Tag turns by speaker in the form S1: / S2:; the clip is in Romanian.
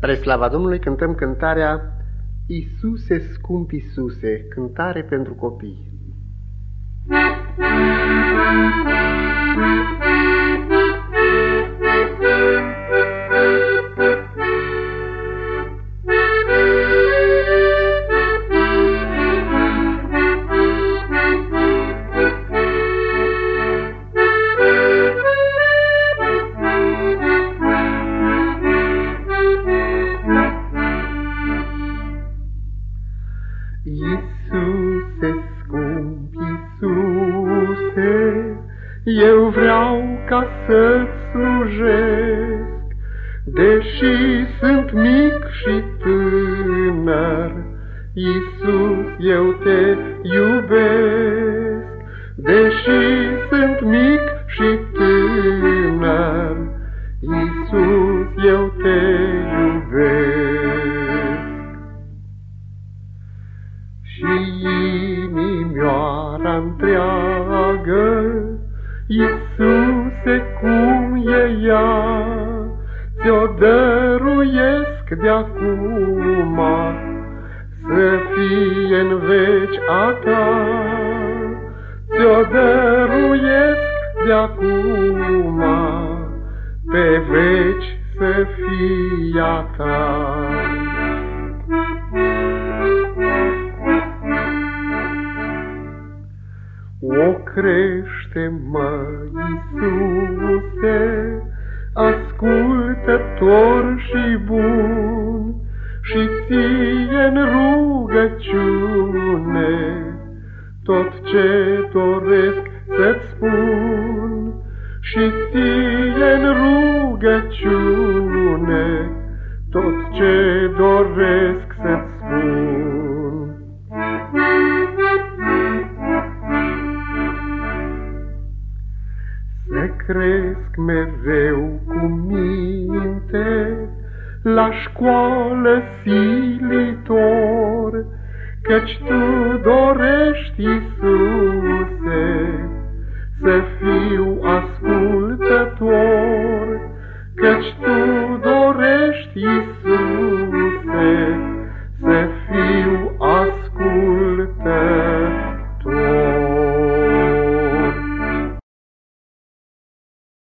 S1: Spre slava Domnului cântăm cântarea Iisuse, scump Iisuse, cântare pentru copii.
S2: Iisuse, scump Iisuse, eu vreau ca să-ți slujesc, deși sunt mic și tânăr, Iisus, eu te iubesc, deși sunt mic întreagă, Iisuse, cum e ea, ți-o dăruiesc de-acum, să fie în veci a ta. Ți-o dăruiesc de-acum, pe veci să fie a ta. O crește-mă, Iisuse, ascultător și bun, și ție în rugăciune tot ce doresc să-ți spun, și ție în rugăciune tot ce doresc să-ți spun. Cresc mereu cu minte, la școală silitor, Căci Tu dorești, Iisuse,